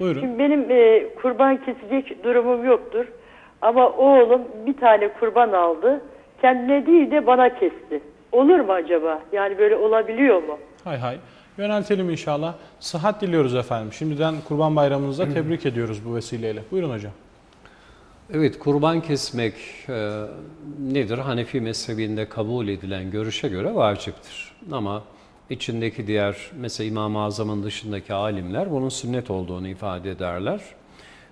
Buyurun. Şimdi benim e, kurban kesecek durumum yoktur. Ama oğlum bir tane kurban aldı. Kendine değil de bana kesti. Olur mu acaba? Yani böyle olabiliyor mu? Hay hay. Yöneltelim inşallah. Sıhhat diliyoruz efendim. Şimdiden Kurban Bayramınızda tebrik ediyoruz bu vesileyle. Buyurun hocam. Evet, kurban kesmek e, nedir? Hanefi mezhebinde kabul edilen görüşe göre vaciptir. Ama içindeki diğer, mesela İmam-ı Azam'ın dışındaki alimler bunun sünnet olduğunu ifade ederler.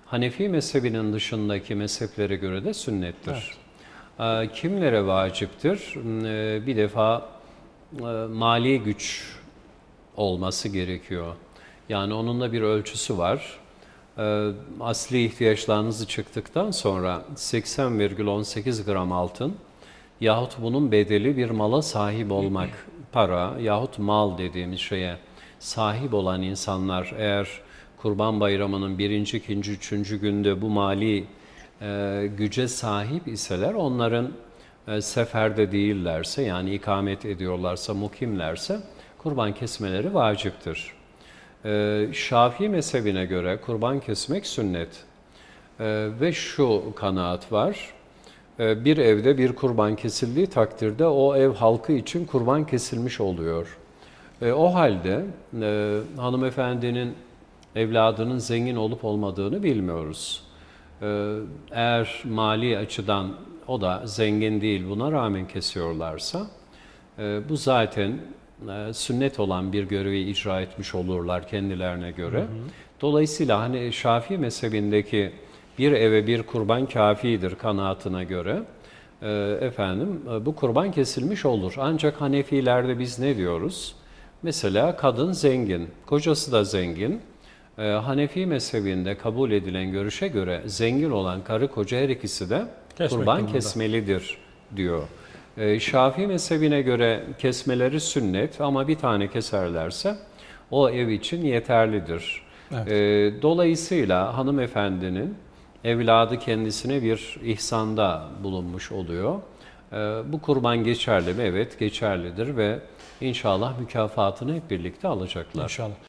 Hanefi mezhebinin dışındaki mezheplere göre de sünnettir. E, kimlere vaciptir? E, bir defa e, mali güç olması gerekiyor. Yani onun da bir ölçüsü var. Ee, asli ihtiyaçlarınızı çıktıktan sonra 80,18 gram altın yahut bunun bedeli bir mala sahip olmak, para yahut mal dediğimiz şeye sahip olan insanlar eğer Kurban Bayramı'nın birinci, ikinci, üçüncü günde bu mali e, güce sahip iseler onların e, seferde değillerse yani ikamet ediyorlarsa, mukimlerse kurban kesmeleri vaciptir. Ee, Şafii mezhebine göre kurban kesmek sünnet. Ee, ve şu kanaat var. Ee, bir evde bir kurban kesildiği takdirde o ev halkı için kurban kesilmiş oluyor. Ee, o halde e, hanımefendinin evladının zengin olup olmadığını bilmiyoruz. Ee, eğer mali açıdan o da zengin değil buna rağmen kesiyorlarsa e, bu zaten e, sünnet olan bir görevi icra etmiş olurlar kendilerine göre. Dolayısıyla hani Şafii mezhebindeki bir eve bir kurban kafidir kanaatine göre e, efendim e, bu kurban kesilmiş olur. Ancak Hanefilerde biz ne diyoruz? Mesela kadın zengin, kocası da zengin. E, Hanefi mezhebinde kabul edilen görüşe göre zengin olan karı koca her ikisi de Kesmek kurban durumunda. kesmelidir diyor. Ee, Şafii mezhebine göre kesmeleri sünnet ama bir tane keserlerse o ev için yeterlidir. Evet. Ee, Dolayısıyla hanımefendinin evladı kendisine bir ihsanda bulunmuş oluyor. Ee, Bu kurban geçerli mi? Evet geçerlidir ve inşallah mükafatını hep birlikte alacaklar. İnşallah.